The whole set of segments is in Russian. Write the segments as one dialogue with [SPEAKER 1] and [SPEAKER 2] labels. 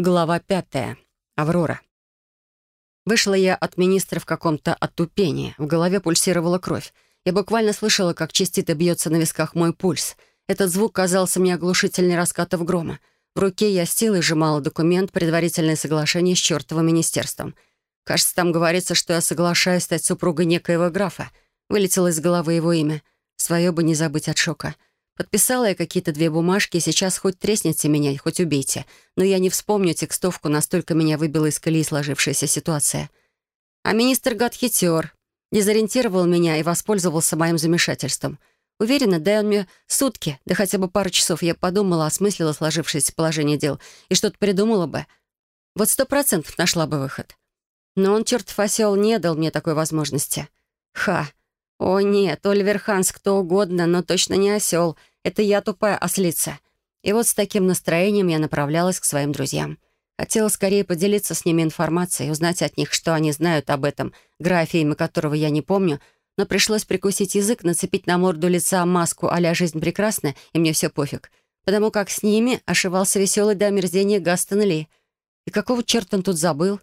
[SPEAKER 1] Глава пятая. Аврора. Вышла я от министра в каком-то оттупении. В голове пульсировала кровь. Я буквально слышала, как частито бьется на висках мой пульс. Этот звук казался мне оглушительней раскатов грома. В руке я с силой сжимала документ «Предварительное соглашение с чертовым министерством». Кажется, там говорится, что я соглашаюсь стать супругой некоего графа. Вылетело из головы его имя. Свое бы не забыть от шока. Подписала я какие-то две бумажки, и сейчас хоть тресните меня, хоть убейте. Но я не вспомню текстовку, настолько меня выбила из колеи сложившаяся ситуация. А министр гад хитер. Дезориентировал меня и воспользовался моим замешательством. Уверена, дай он мне сутки, да хотя бы пару часов, я подумала, осмыслила сложившееся положение дел и что-то придумала бы. Вот сто процентов нашла бы выход. Но он, чертов осел, не дал мне такой возможности. Ха! О нет, Оливер Ханс кто угодно, но точно не осел — это я тупая ослица. И вот с таким настроением я направлялась к своим друзьям. Хотела скорее поделиться с ними информацией, узнать от них, что они знают об этом графе, имя которого я не помню, но пришлось прикусить язык, нацепить на морду лица маску а «Жизнь прекрасна», и мне все пофиг, потому как с ними ошивался веселый до омерзения Гастон Ли. И какого черта он тут забыл?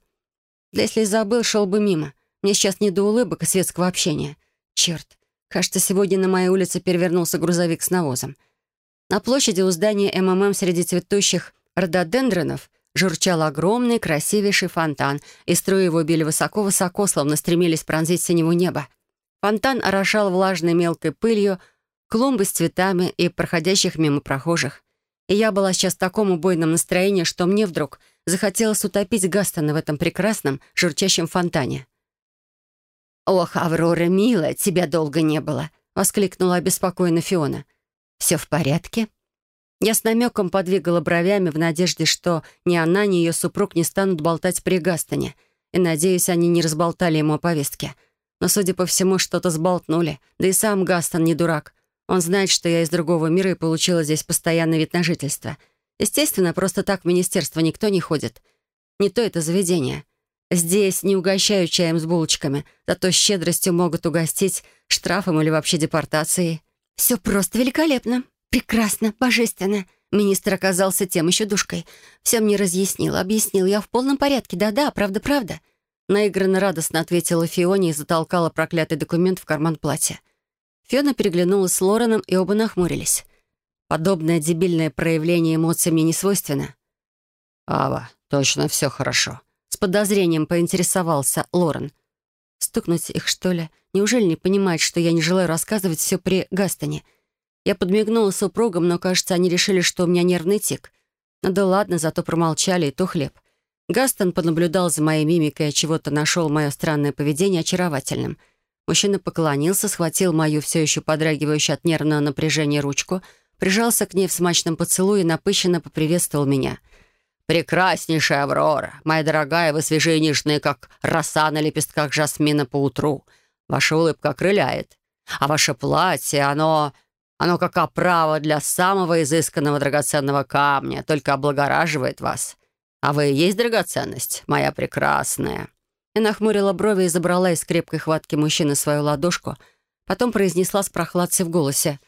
[SPEAKER 1] Да если забыл, шел бы мимо. Мне сейчас не до улыбок и светского общения. Черт, Кажется, сегодня на моей улице перевернулся грузовик с навозом. На площади у здания МММ среди цветущих рододендронов журчал огромный, красивейший фонтан, и струи его били высоко-высоко, словно стремились пронзить синего неба. Фонтан орошал влажной мелкой пылью клумбы с цветами и проходящих мимо прохожих. И я была сейчас в таком убойном настроении, что мне вдруг захотелось утопить Гастона в этом прекрасном, журчащем фонтане. «Ох, Аврора, милая, тебя долго не было!» — воскликнула обеспокоенно Фиона. «Все в порядке?» Я с намеком подвигала бровями в надежде, что ни она, ни ее супруг не станут болтать при Гастоне, и, надеюсь, они не разболтали ему о повестке. Но, судя по всему, что-то сболтнули. Да и сам Гастон не дурак. Он знает, что я из другого мира и получила здесь постоянный вид на жительство. Естественно, просто так в министерство никто не ходит. Не то это заведение. Здесь не угощают чаем с булочками, зато щедростью могут угостить штрафом или вообще депортацией. Все просто великолепно, прекрасно, божественно. Министр оказался тем еще душкой. Все мне разъяснил, объяснил. Я в полном порядке, да-да, правда-правда. Наигранно радостно ответила Фионе и затолкала проклятый документ в карман платья. Фиона переглянулась с Лореном, и оба нахмурились. Подобное дебильное проявление эмоций мне не свойственно.
[SPEAKER 2] «Ава, точно все хорошо»,
[SPEAKER 1] с подозрением поинтересовался Лорен. «Стукнуть их, что ли? Неужели не понимает, что я не желаю рассказывать все при Гастоне?» Я подмигнула супругам, но, кажется, они решили, что у меня нервный тик. Ну да ладно, зато промолчали, и то хлеб. Гастон понаблюдал за моей мимикой и чего-то нашел мое странное поведение очаровательным. Мужчина поклонился, схватил мою все еще подрагивающую от нервного напряжения ручку, прижался к ней в смачном поцелуе и напыщенно поприветствовал меня — «Прекраснейшая Аврора, моя дорогая, вы свежие и нежные, как роса на лепестках жасмина по утру. Ваша улыбка окрыляет. А ваше платье, оно... Оно как оправа для самого изысканного драгоценного камня, только облагораживает вас. А вы и есть драгоценность, моя прекрасная». Я нахмурила брови и забрала из крепкой хватки мужчины свою ладошку, потом произнесла с прохладцей в голосе.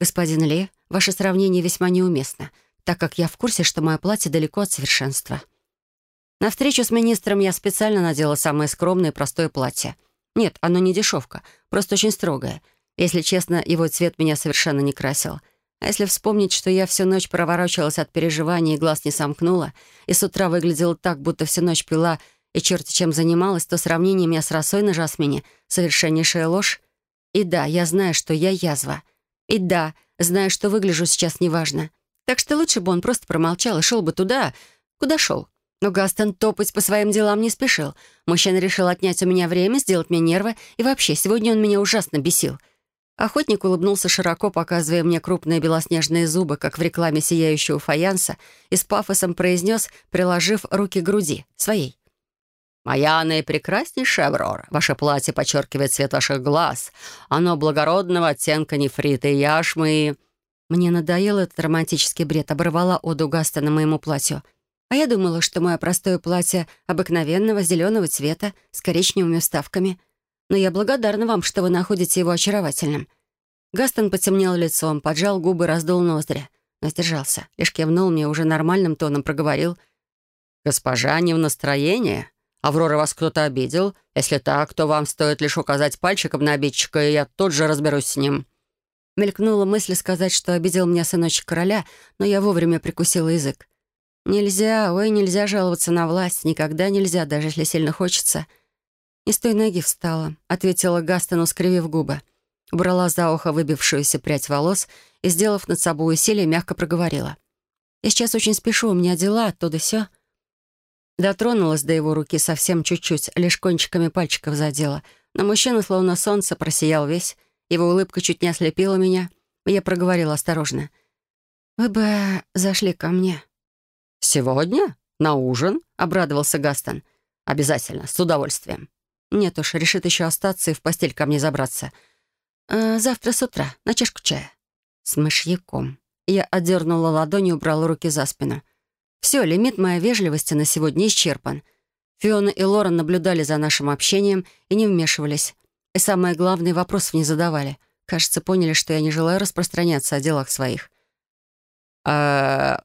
[SPEAKER 1] «Господин Ли, ваше сравнение весьма неуместно так как я в курсе, что мое платье далеко от совершенства. На встречу с министром я специально надела самое скромное и простое платье. Нет, оно не дешевка, просто очень строгое. Если честно, его цвет меня совершенно не красил. А если вспомнить, что я всю ночь проворачивалась от переживаний и глаз не сомкнула, и с утра выглядела так, будто всю ночь пила и черти чем занималась, то сравнение меня с росой на жасмине — совершеннейшая ложь. И да, я знаю, что я язва. И да, знаю, что выгляжу сейчас неважно. Так что лучше бы он просто промолчал и шел бы туда, куда шел. Но Гастон топать по своим делам не спешил. Мужчина решил отнять у меня время, сделать мне нервы, и вообще, сегодня он меня ужасно бесил. Охотник улыбнулся широко, показывая мне крупные белоснежные зубы, как в рекламе сияющего фаянса, и с пафосом произнес, приложив руки к груди, своей. «Моя наипрекраснейшая Аврора, ваше платье подчеркивает цвет ваших глаз. Оно благородного оттенка нефрита и яшмы и...» Мне надоел этот романтический бред, оборвала оду Гастона моему платью. А я думала, что мое простое платье обыкновенного зеленого цвета с коричневыми вставками. Но я благодарна вам, что вы находите его очаровательным. Гастон потемнел лицом, поджал губы, раздул ноздри. Но сдержался. Лишь кивнул мне уже нормальным тоном, проговорил.
[SPEAKER 2] «Госпожа не в настроении? Аврора вас кто-то обидел? Если так, то вам стоит лишь указать пальчиком на обидчика, и я тут же разберусь с ним».
[SPEAKER 1] Мелькнула мысль сказать, что обидел меня сыночек короля, но я вовремя прикусила язык. Нельзя, ой, нельзя жаловаться на власть, никогда нельзя, даже если сильно хочется. Не с той ноги встала, ответила Гастону, скривив губы. Убрала за ухо выбившуюся прядь волос и, сделав над собой усилие, мягко проговорила. «Я сейчас очень спешу, у меня дела, оттуда все. Дотронулась до его руки совсем чуть-чуть, лишь кончиками пальчиков задела. Но мужчина, словно солнце, просиял весь. Его улыбка чуть не ослепила меня. Я проговорила осторожно. «Вы бы зашли ко мне».
[SPEAKER 2] «Сегодня? На ужин?» — обрадовался Гастон. «Обязательно, с удовольствием».
[SPEAKER 1] «Нет уж, решит еще остаться и в постель ко мне забраться. «Э, «Завтра с утра, на чашку чая». «С мышьяком». Я отдернула ладонь и убрала руки за спину. «Все, лимит моей вежливости на сегодня исчерпан». Фиона и Лорен наблюдали за нашим общением и не вмешивались. И самое главное, вопросов не задавали. Кажется, поняли, что я не желаю распространяться о делах своих. А,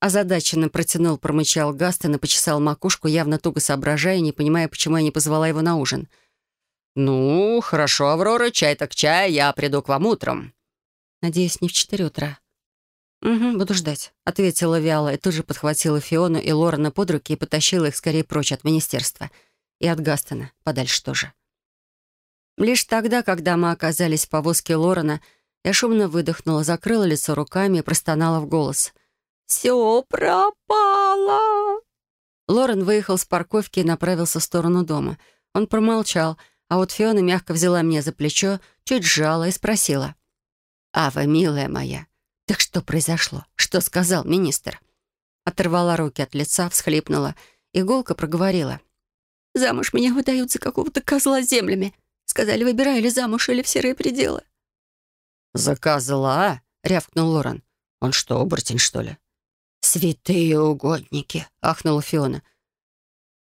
[SPEAKER 1] озадаченно протянул, промычал Гастон и почесал макушку, явно туго соображая, не понимая, почему я не позвала его на ужин.
[SPEAKER 2] «Ну, хорошо, Аврора, чай так чай, я приду к вам утром».
[SPEAKER 1] «Надеюсь, не в четыре утра». «Угу, буду ждать», — ответила вяло и тут же подхватила Фиону и Лорена под руки и потащила их скорее прочь от министерства. И от Гастона, подальше тоже. Лишь тогда, когда мы оказались в повозке Лорена, я шумно выдохнула, закрыла лицо руками и простонала в голос. «Все пропало!» Лорен выехал с парковки и направился в сторону дома. Он промолчал, а вот Фиона мягко взяла меня за плечо, чуть сжала и спросила. «Ава, милая моя, так что произошло? Что сказал министр?» Оторвала руки от лица, всхлипнула. Иголка проговорила. «Замуж меня выдают за какого-то козла землями. Сказали, выбирай или замуж, или в серые пределы».
[SPEAKER 2] «За козла?» — рявкнул Лорен. «Он что, оборотень, что ли?»
[SPEAKER 1] «Святые угодники!» — ахнула Фиона.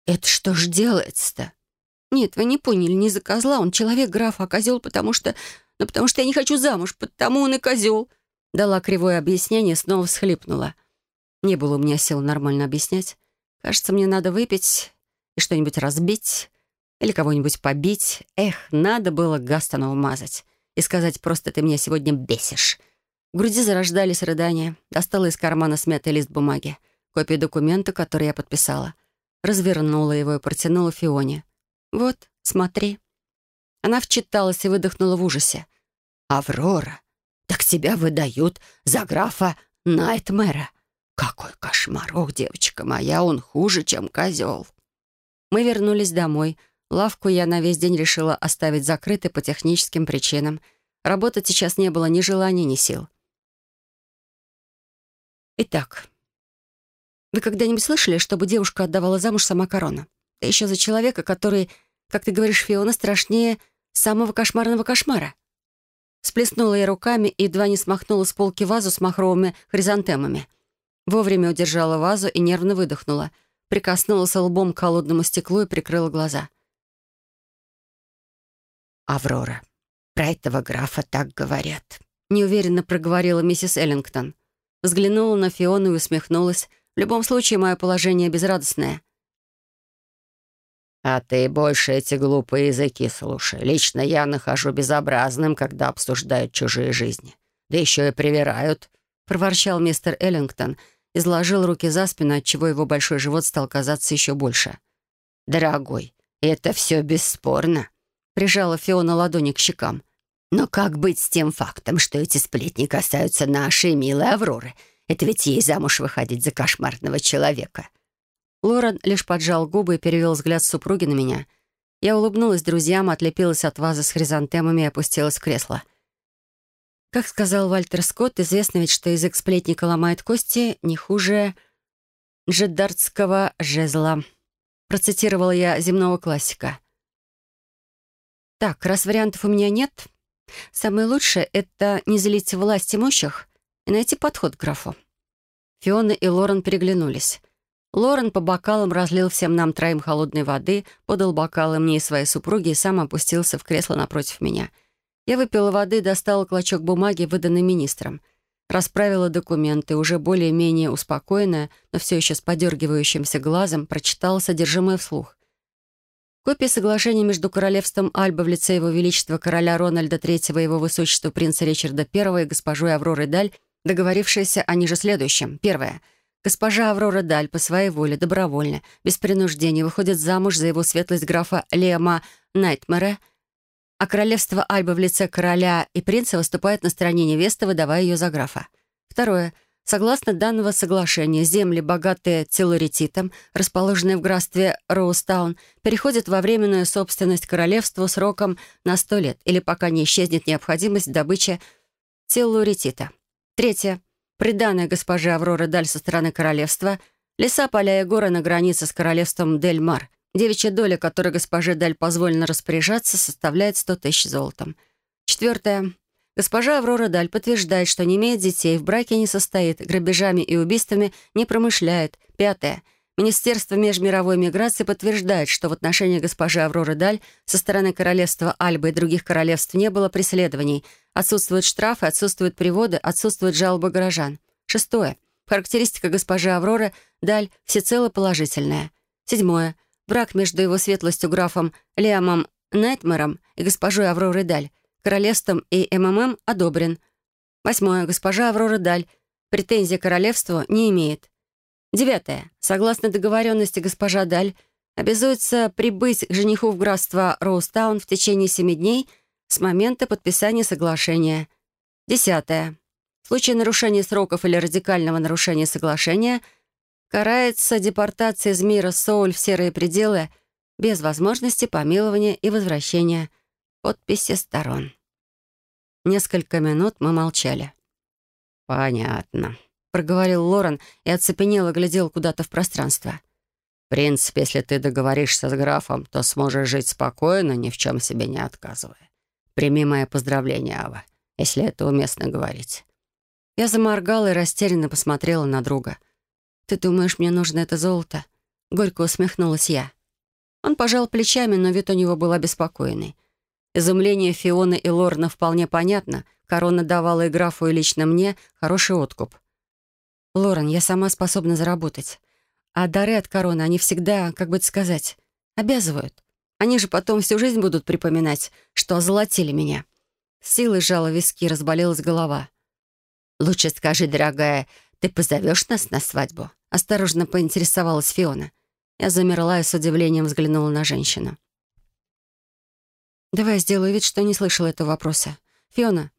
[SPEAKER 1] «Это что ж делается-то?» «Нет, вы не поняли, не за козла, он человек, граф, а козел, потому что... Ну, потому что я не хочу замуж, потому он и козел!» Дала кривое объяснение, снова всхлипнула. Не было у меня сил нормально объяснять. Кажется, мне надо выпить и что-нибудь разбить или кого-нибудь побить. Эх, надо было Гастону вмазать и сказать просто «ты меня сегодня бесишь». В груди зарождались рыдания. Достала из кармана смятый лист бумаги, копию документа, который я подписала. Развернула его и протянула Фионе. «Вот, смотри». Она вчиталась и выдохнула в ужасе. «Аврора, так тебя выдают за графа Найтмэра. Какой кошмар! Ох, девочка моя, он хуже, чем козел». Мы вернулись домой — Лавку я на весь день решила оставить закрытой по техническим причинам. Работать сейчас не было ни желания, ни сил. Итак, вы когда-нибудь слышали, чтобы девушка отдавала замуж сама корона? Да еще за человека, который, как ты говоришь, Фиона, страшнее самого кошмарного кошмара. Сплеснула я руками и едва не смахнула с полки вазу с махровыми хризантемами. Вовремя удержала вазу и нервно выдохнула. Прикоснулась лбом к холодному стеклу и прикрыла глаза — «Аврора, про этого графа так говорят», — неуверенно проговорила миссис Эллингтон. Взглянула на Фиону и усмехнулась. «В любом случае, мое положение безрадостное».
[SPEAKER 2] «А ты больше эти глупые языки слушай. Лично я нахожу безобразным, когда обсуждают чужие жизни. Да еще и привирают», — проворчал мистер Эллингтон, изложил руки за спину, отчего его большой живот стал казаться еще больше. «Дорогой, это все бесспорно прижала Фиона ладони к щекам. «Но как быть с тем фактом, что эти сплетни касаются нашей милой Авроры? Это ведь ей замуж выходить за кошмарного человека».
[SPEAKER 1] Лорен лишь поджал губы и перевел взгляд супруги на меня. Я улыбнулась друзьям, отлепилась от вазы с хризантемами и опустилась в кресло. Как сказал Вальтер Скотт, известно ведь, что язык сплетника ломает кости не хуже джеддартского жезла. Процитировала я земного классика — так, раз вариантов у меня нет, самое лучшее — это не залить власть имущих и найти подход к графу. Фиона и Лорен переглянулись. Лорен по бокалам разлил всем нам троим холодной воды, подал бокалы мне и своей супруге и сам опустился в кресло напротив меня. Я выпила воды, достала клочок бумаги, выданный министром. расправила документы, уже более-менее успокоенная, но все еще с подергивающимся глазом, прочитала содержимое вслух. Копия соглашения между королевством Альба в лице его величества короля Рональда III и его высочества принца Ричарда I и госпожой Авроры Даль, договорившаяся о ниже следующем. Первое. Госпожа Аврора Даль по своей воле, добровольно, без принуждения, выходит замуж за его светлость графа Лема Найтмера, а королевство Альба в лице короля и принца выступает на стороне невесты, выдавая ее за графа. Второе. Согласно данного соглашения, земли, богатые телурититом, расположенные в графстве Роустаун, переходят во временную собственность королевству сроком на сто лет или пока не исчезнет необходимость в добыче. Третье. Приданная госпоже Аврора Даль со стороны королевства, леса, поля и горы на границе с королевством Дель-Мар, девичья доля, которой госпоже Даль позволено распоряжаться, составляет 100 тысяч золотом. Четвертое. Госпожа Аврора Даль подтверждает, что не имеет детей, в браке не состоит, грабежами и убийствами не промышляет. Пятое. Министерство межмировой миграции подтверждает, что в отношении госпожи Авроры Даль со стороны королевства Альбы и других королевств не было преследований. Отсутствуют штрафы, отсутствуют приводы, отсутствуют жалобы горожан. Шестое. Характеристика госпожи Авроры Даль всецело положительная. Седьмое. Брак между его светлостью графом Лиамом Найтмером и госпожой Авророй Даль, королевством и МММ одобрен. Восьмое. Госпожа Аврора Даль претензий королевству не имеет. Девятое. Согласно договоренности, госпожа Даль обязуется прибыть к жениху в графство Роустаун в течение семи дней с момента подписания соглашения. Десятое. В случае нарушения сроков или радикального нарушения соглашения карается депортация из мира Соуль в серые пределы без возможности помилования и возвращения. Подписи сторон. Несколько минут мы молчали.
[SPEAKER 2] «Понятно», —
[SPEAKER 1] проговорил Лорен и оцепенело глядел куда-то в пространство.
[SPEAKER 2] «В принципе, если ты договоришься с графом, то сможешь жить спокойно, ни в чем себе не отказывая. Прими мое поздравление, Ава, если это уместно говорить».
[SPEAKER 1] Я заморгала и растерянно посмотрела на друга. «Ты думаешь, мне нужно это золото?» Горько усмехнулась я. Он пожал плечами, но вид у него был обеспокоенный. Изумление Фионы и Лорна вполне понятно. Корона давала и графу, и лично мне хороший откуп. Лорен, я сама способна заработать. А дары от короны, они всегда, как бы это сказать, обязывают. Они же потом всю жизнь будут припоминать, что озолотили меня. силой сжала виски, разболелась голова.
[SPEAKER 2] «Лучше скажи, дорогая, ты позовешь нас на свадьбу?»
[SPEAKER 1] Осторожно поинтересовалась Фиона. Я замерла и с удивлением взглянула на женщину. «Давай сделаю вид, что не слышала этого вопроса. Фиона,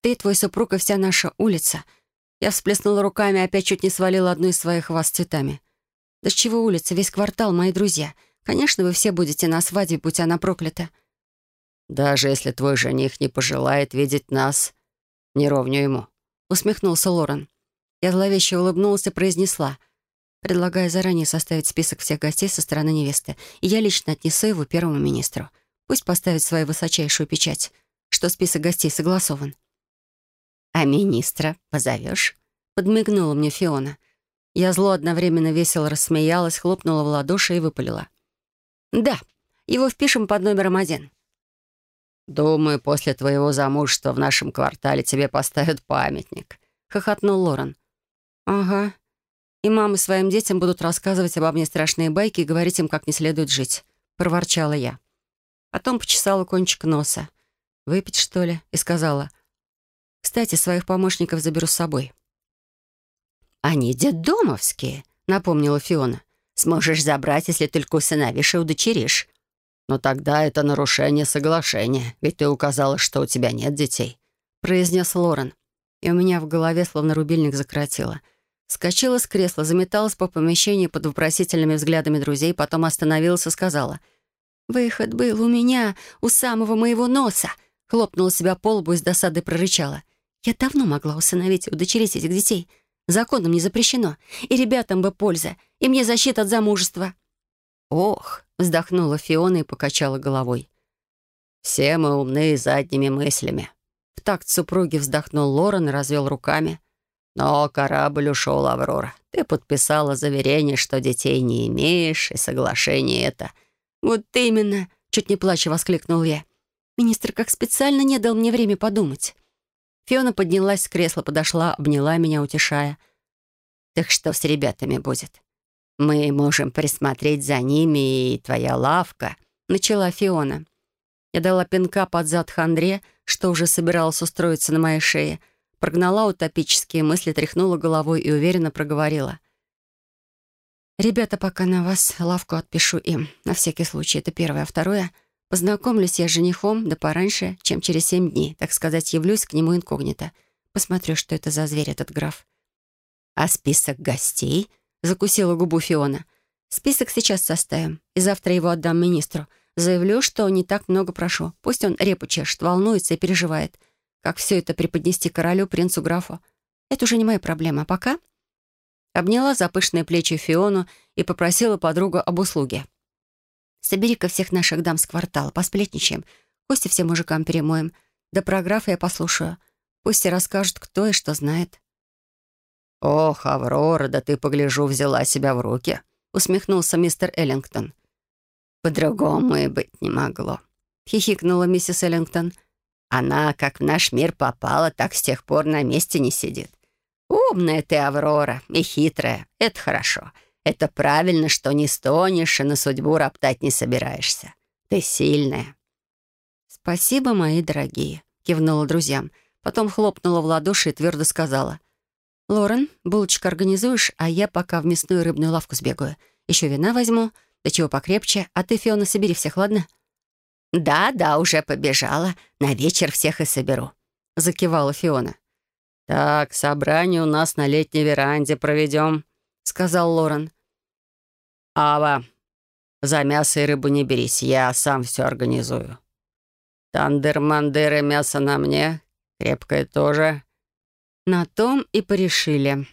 [SPEAKER 1] ты, твой супруг и вся наша улица — я всплеснула руками и опять чуть не свалила одну из своих вас цветами. «Да с чего улица? Весь квартал, мои друзья. Конечно, вы все будете на свадьбе, будь она проклята».
[SPEAKER 2] «Даже если твой жених не пожелает видеть нас, не ровню ему», — усмехнулся Лорен.
[SPEAKER 1] Я зловеще улыбнулась и произнесла, предлагая заранее составить список всех гостей со стороны невесты, и я лично отнесу его первому министру. Пусть поставит свою высочайшую печать, что список гостей согласован.
[SPEAKER 2] «А министра позовешь?»
[SPEAKER 1] — подмигнула мне Фиона. Я зло одновременно весело рассмеялась, хлопнула в ладоши и выпалила. «Да, его впишем под номером один».
[SPEAKER 2] «Думаю, после твоего замужества в нашем квартале тебе поставят памятник», — хохотнул Лорен.
[SPEAKER 1] «Ага. И мамы своим детям будут рассказывать обо мне страшные байки и говорить им, как не следует жить», — проворчала я. Потом почесала кончик носа. «Выпить, что ли?» — и сказала — кстати, своих помощников заберу с собой».
[SPEAKER 2] «Они детдомовские», — напомнила Фиона. «Сможешь забрать, если только усыновишь и удочеришь». «Но тогда это нарушение соглашения, ведь ты указала, что у тебя нет детей», — произнес Лорен. И у меня в голове словно рубильник закоротило. Скочила с кресла, заметалась по помещению под вопросительными взглядами друзей, потом остановилась и сказала.
[SPEAKER 1] «Выход был у меня, у самого моего носа!» Хлопнула себя по лбу и с досады прорычала. Я давно могла усыновить и удочерить этих детей. Законом не запрещено. И ребятам бы польза, и мне защита от замужества».
[SPEAKER 2] «Ох!» — вздохнула Фиона и покачала головой. «Все мы умные задними мыслями». В такт супруги вздохнул Лорен и развел руками. «Но корабль ушел, Аврора. Ты подписала заверение, что детей не имеешь, и соглашение это...»
[SPEAKER 1] «Вот именно!» — чуть не плача воскликнул я. «Министр как специально не дал мне время подумать». Фиона поднялась с кресла, подошла, обняла меня, утешая.
[SPEAKER 2] «Так что с ребятами будет? Мы можем присмотреть за ними, и твоя лавка», — начала Фиона.
[SPEAKER 1] Я дала пинка под зад Хандре, что уже собиралась устроиться на моей шее, прогнала утопические мысли, тряхнула головой и уверенно проговорила. «Ребята, пока на вас лавку отпишу им. На всякий случай, это первое. А второе — Познакомлюсь я с женихом, да пораньше, чем через семь дней. Так сказать, явлюсь к нему инкогнито. Посмотрю, что это за зверь, этот граф.
[SPEAKER 2] «А список гостей?» — закусила губу Фиона.
[SPEAKER 1] «Список сейчас составим, и завтра его отдам министру. Заявлю, что не так много прошу. Пусть он репу чешет, волнуется и переживает. Как все это преподнести королю, принцу, графу? Это уже не моя проблема. А пока...» Обняла за пышные плечи Фиону и попросила подругу об услуге. Собери-ка всех наших дам с квартала, посплетничаем. Кости всем мужикам перемоем. Да про графа я послушаю. Пусть и расскажут, кто и что знает».
[SPEAKER 2] «Ох, Аврора, да ты, погляжу, взяла себя в руки», — усмехнулся мистер Эллингтон. «По-другому и быть не могло», — хихикнула миссис Эллингтон. «Она, как в наш мир попала, так с тех пор на месте не сидит. Умная ты, Аврора, и хитрая. Это хорошо. Это правильно, что не стонешь и на судьбу роптать не собираешься. Ты сильная».
[SPEAKER 1] «Спасибо, мои дорогие», — кивнула друзьям. Потом хлопнула в ладоши и твердо сказала. «Лорен, булочек организуешь, а я пока в мясную рыбную лавку сбегаю. Еще вина возьму, да чего покрепче, а ты, Фиона, собери всех, ладно?»
[SPEAKER 2] «Да, да, уже побежала. На вечер всех и соберу», — закивала Фиона. «Так, собрание у нас на летней веранде проведем», — сказал Лорен. «Ава, за мясо и рыбу не берись, я сам все организую. Тандер-мандеры мясо на мне, крепкое тоже».
[SPEAKER 1] На том и порешили.